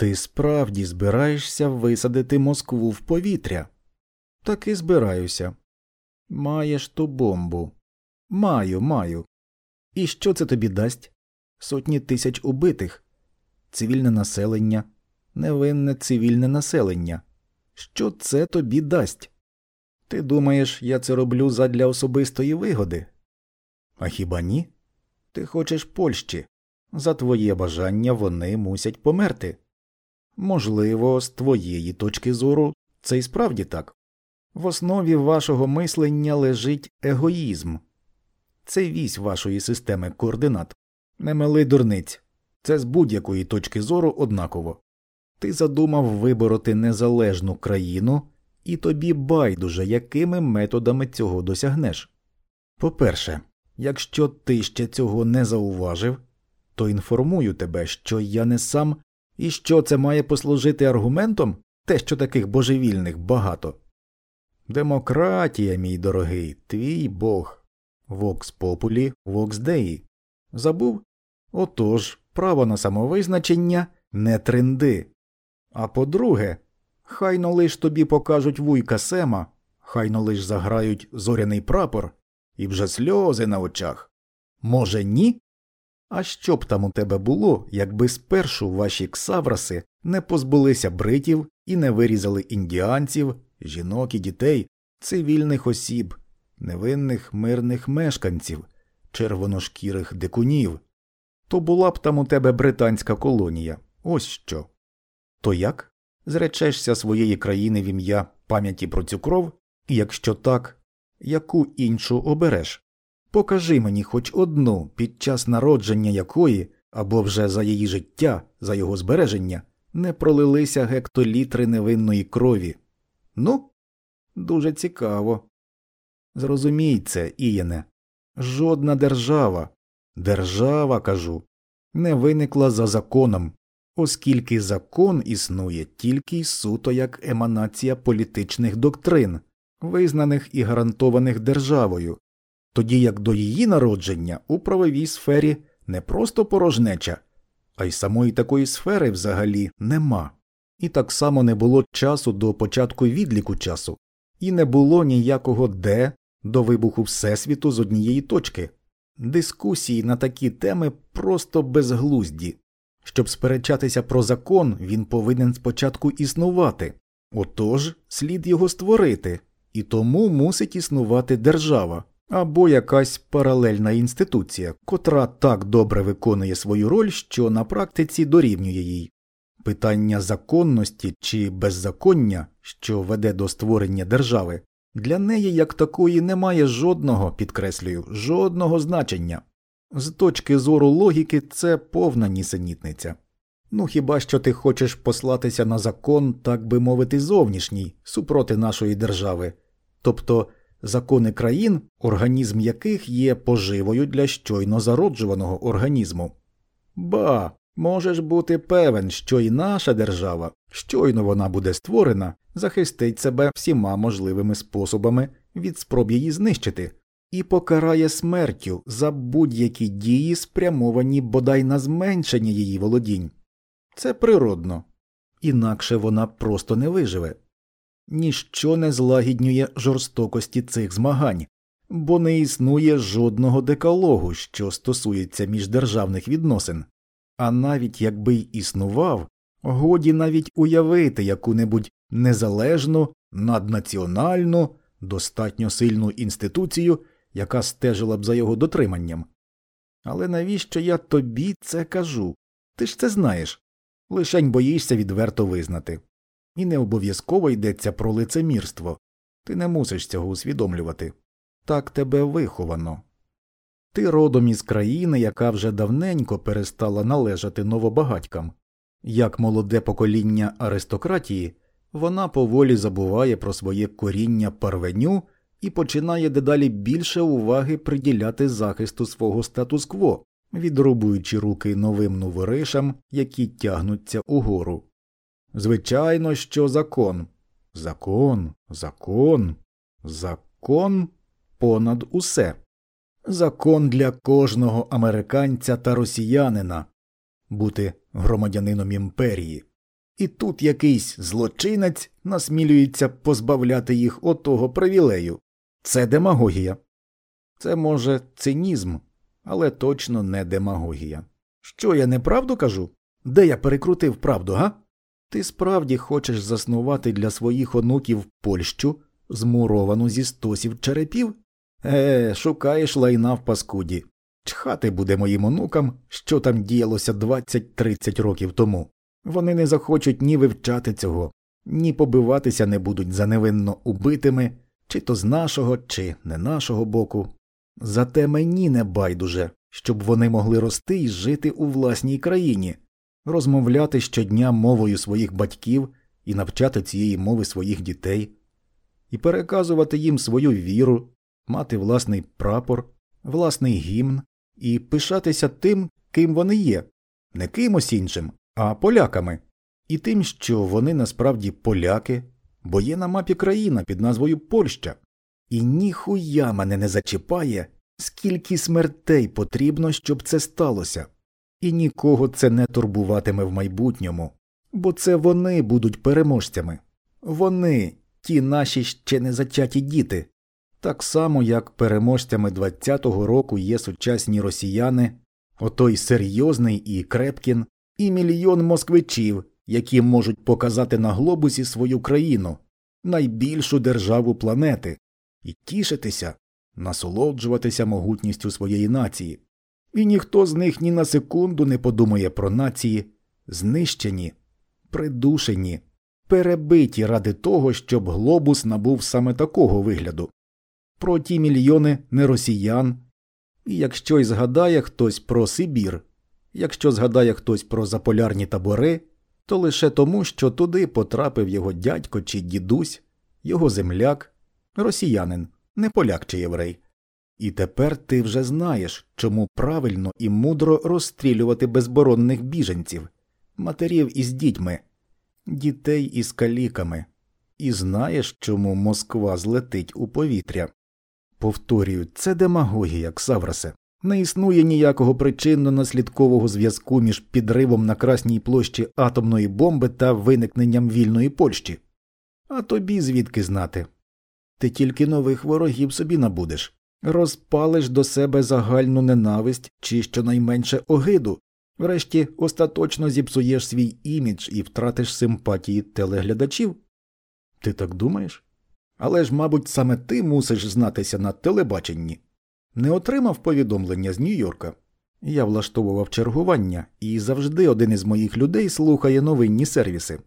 Ти справді збираєшся висадити Москву в повітря? Так і збираюся. Маєш ту бомбу. Маю, маю. І що це тобі дасть? Сотні тисяч убитих, цивільне населення, невинне цивільне населення. Що це тобі дасть? Ти думаєш, я це роблю задля особистої вигоди? А хіба ні? Ти хочеш Польщі. За твоє бажання вони мусять померти. Можливо, з твоєї точки зору це і справді так. В основі вашого мислення лежить егоїзм. Це вісь вашої системи координат. Не мили дурниць. Це з будь-якої точки зору однаково. Ти задумав вибороти незалежну країну, і тобі байдуже, якими методами цього досягнеш. По перше, якщо ти ще цього не зауважив, то інформую тебе, що я не сам і що це має послужити аргументом те, що таких божевільних багато. Демократія, мій дорогий, твій бог. Вокс популі, вокс деї. Забув? Отож, право на самовизначення не тренди. А по-друге, хайно лиш тобі покажуть вуйка Сема, хайно лиш заграють зоряний прапор і вже сльози на очах. Може, ні? А що б там у тебе було, якби спершу ваші ксавраси не позбулися бритів і не вирізали індіанців, жінок і дітей, цивільних осіб, невинних мирних мешканців, червоношкірих дикунів? То була б там у тебе британська колонія. Ось що. То як? Зречешся своєї країни в ім'я пам'яті про цю кров, і якщо так, яку іншу обереш? Покажи мені хоч одну, під час народження якої, або вже за її життя, за його збереження, не пролилися гектолітри невинної крові. Ну, дуже цікаво. Зрозумій це, Ієне, жодна держава, держава, кажу, не виникла за законом, оскільки закон існує тільки й суто як еманація політичних доктрин, визнаних і гарантованих державою, тоді як до її народження у правовій сфері не просто порожнеча, а й самої такої сфери взагалі нема. І так само не було часу до початку відліку часу, і не було ніякого де до вибуху Всесвіту з однієї точки. Дискусії на такі теми просто безглузді. Щоб сперечатися про закон, він повинен спочатку існувати, отож слід його створити, і тому мусить існувати держава або якась паралельна інституція, котра так добре виконує свою роль, що на практиці дорівнює їй. Питання законності чи беззаконня, що веде до створення держави, для неї як такої немає жодного, підкреслюю, жодного значення. З точки зору логіки це повна нісенітниця. Ну хіба що ти хочеш послатися на закон, так би мовити, зовнішній, супроти нашої держави, тобто закони країн, організм яких є поживою для щойно зароджуваного організму. Ба, можеш бути певен, що і наша держава, щойно вона буде створена, захистить себе всіма можливими способами від спроб її знищити, і покарає смертю за будь-які дії, спрямовані бодай на зменшення її володінь. Це природно, інакше вона просто не виживе ніщо не злагіднює жорстокості цих змагань, бо не існує жодного декалогу, що стосується міждержавних відносин, а навіть якби й існував, годі навіть уявити яку небудь незалежну, наднаціональну, достатньо сильну інституцію, яка стежила б за його дотриманням. Але навіщо я тобі це кажу? Ти ж це знаєш, лишень боїшся відверто визнати. І не обов'язково йдеться про лицемірство, ти не мусиш цього усвідомлювати так тебе виховано. Ти родом із країни, яка вже давненько перестала належати новобагатькам. Як молоде покоління аристократії, вона поволі забуває про своє коріння парвеню і починає дедалі більше уваги приділяти захисту свого статус-кво, відрубуючи руки новим новоришам, які тягнуться угору. Звичайно, що закон. Закон, закон, закон понад усе. Закон для кожного американця та росіянина бути громадянином імперії. І тут якийсь злочинець насмілюється позбавляти їх отого привілею. Це демагогія. Це, може, цинізм, але точно не демагогія. Що я неправду кажу? Де я перекрутив правду, га? Ти справді хочеш заснувати для своїх онуків Польщу, змуровану зі стосів черепів? Е, шукаєш лайна в паскуді. Чхати буде моїм онукам, що там діялося 20-30 років тому. Вони не захочуть ні вивчати цього, ні побиватися не будуть за невинно убитими, чи то з нашого, чи не нашого боку. Зате мені не байдуже, щоб вони могли рости і жити у власній країні, розмовляти щодня мовою своїх батьків і навчати цієї мови своїх дітей, і переказувати їм свою віру, мати власний прапор, власний гімн і пишатися тим, ким вони є, не кимось іншим, а поляками, і тим, що вони насправді поляки, бо є на мапі країна під назвою Польща, і ніхуя мене не зачіпає, скільки смертей потрібно, щоб це сталося, і нікого це не турбуватиме в майбутньому, бо це вони будуть переможцями, вони, ті наші ще не зачаті діти, так само як переможцями 20-го року є сучасні росіяни, отой серйозний і Крепкін, і мільйон москвичів, які можуть показати на глобусі свою країну, найбільшу державу планети, і тішитися, насолоджуватися могутністю своєї нації. І ніхто з них ні на секунду не подумає про нації, знищені, придушені, перебиті ради того, щоб глобус набув саме такого вигляду. Про ті мільйони не росіян. І якщо й згадає хтось про Сибір, якщо згадає хтось про заполярні табори, то лише тому, що туди потрапив його дядько чи дідусь, його земляк, росіянин, не поляк чи єврей. І тепер ти вже знаєш, чому правильно і мудро розстрілювати безборонних біженців, матерів із дітьми, дітей із каліками, і знаєш, чому Москва злетить у повітря. Повторюю, це демагогія, Ксаврасе. Не існує ніякого причинно наслідкового зв'язку між підривом на Красній площі атомної бомби та виникненням вільної Польщі. А тобі звідки знати? Ти тільки нових ворогів собі набудеш, розпалиш до себе загальну ненависть чи щонайменше огиду, врешті остаточно зіпсуєш свій імідж і втратиш симпатії телеглядачів. Ти так думаєш? Але ж, мабуть, саме ти мусиш знатися на телебаченні. Не отримав повідомлення з Нью-Йорка. Я влаштовував чергування, і завжди один із моїх людей слухає новинні сервіси.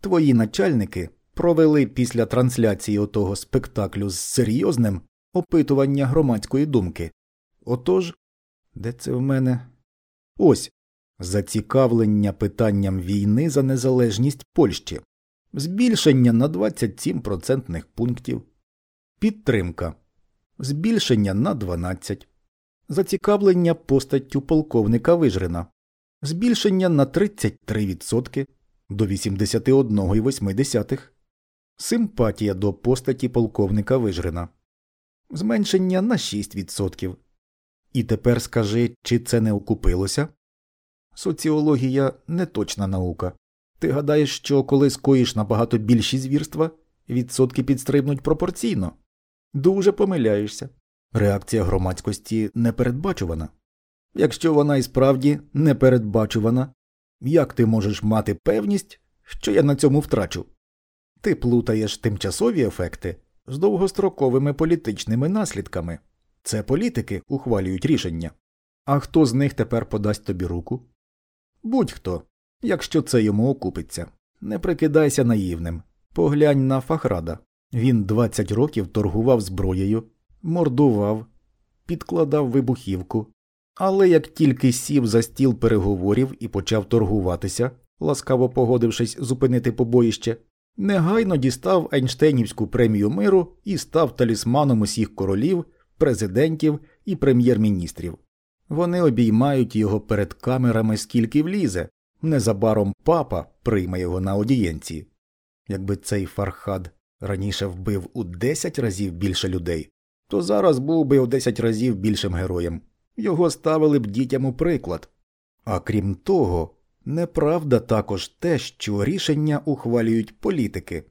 Твої начальники провели після трансляції отого спектаклю з серйозним опитування громадської думки. Отож, де це в мене? Ось зацікавлення питанням війни за незалежність Польщі, збільшення на 27 процентних пунктів, підтримка, збільшення на 12, зацікавлення постаттю полковника Вижрина, збільшення на 33% до 81,8, симпатія до постаті полковника Вижрина, зменшення на 6%. І тепер скажи, чи це не окупилося? Соціологія не точна наука. Ти гадаєш, що коли скоїш набагато більші звірства, відсотки підстрибнуть пропорційно? Дуже помиляєшся. Реакція громадськості непередбачувана. Якщо вона і справді непередбачувана, як ти можеш мати певність, що я на цьому втрачу? Ти плутаєш тимчасові ефекти з довгостроковими політичними наслідками. Це політики ухвалюють рішення. А хто з них тепер подасть тобі руку? Будь-хто, якщо це йому окупиться. Не прикидайся наївним. Поглянь на Фахрада. Він 20 років торгував зброєю, мордував, підкладав вибухівку. Але як тільки сів за стіл переговорів і почав торгуватися, ласкаво погодившись зупинити побоїще, негайно дістав Ейнштейнівську премію миру і став талісманом усіх королів, президентів і прем'єр-міністрів. Вони обіймають його перед камерами скільки влізе, незабаром папа прийме його на аудієнції. Якби цей фархад раніше вбив у 10 разів більше людей, то зараз був би у 10 разів більшим героєм. Його ставили б дітям у приклад. А крім того, Неправда також те, що рішення ухвалюють політики.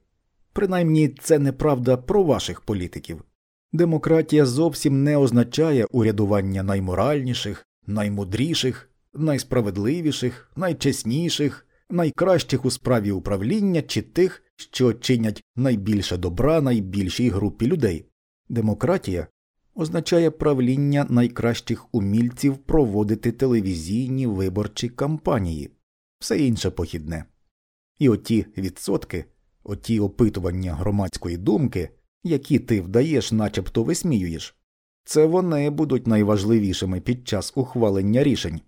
Принаймні це неправда про ваших політиків. Демократія зовсім не означає урядування найморальніших, наймудріших, найсправедливіших, найчесніших, найкращих у справі управління чи тих, що чинять найбільше добра найбільшій групі людей. Демократія означає правління найкращих умільців проводити телевізійні виборчі кампанії, все інше похідне. І оті відсотки, оті опитування громадської думки, які ти вдаєш, начебто висміюєш, це вони будуть найважливішими під час ухвалення рішень.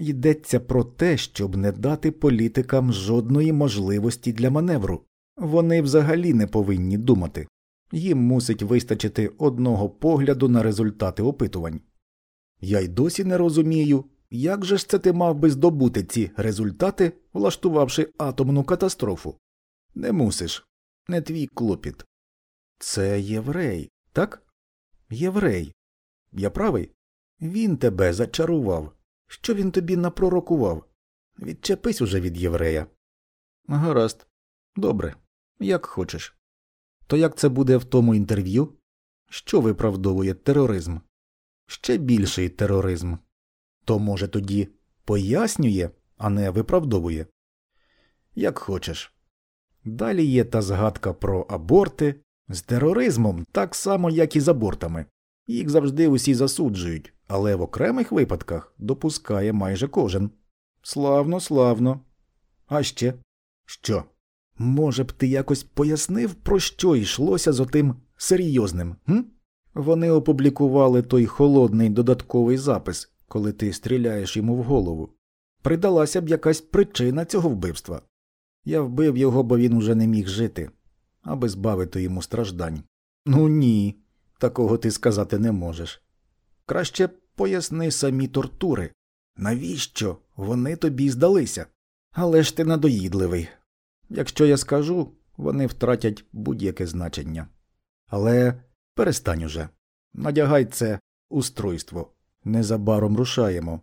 Йдеться про те, щоб не дати політикам жодної можливості для маневру. Вони взагалі не повинні думати, їм мусить вистачити одного погляду на результати опитувань. Я й досі не розумію, як же ж це ти мав би здобути ці результати, влаштувавши атомну катастрофу? Не мусиш, не твій клопіт. Це єврей, так? Єврей. Я правий? Він тебе зачарував. Що він тобі напророкував? Відчепись уже від єврея. Гаразд. Добре, як хочеш. То як це буде в тому інтерв'ю? Що виправдовує тероризм? Ще більший тероризм. То, може, тоді пояснює, а не виправдовує? Як хочеш. Далі є та згадка про аборти з тероризмом так само, як і з абортами. Їх завжди усі засуджують, але в окремих випадках допускає майже кожен. Славно, славно. А ще що? Може б ти якось пояснив, про що йшлося з отим серйозним? М? Вони опублікували той холодний додатковий запис, коли ти стріляєш йому в голову. Придалася б якась причина цього вбивства. Я вбив його, бо він уже не міг жити, аби збавити йому страждань. Ну ні, такого ти сказати не можеш. Краще поясни самі тортури. Навіщо вони тобі здалися? Але ж ти надоїдливий. Якщо я скажу, вони втратять будь-яке значення. Але перестань уже. Надягай це устройство. Незабаром рушаємо.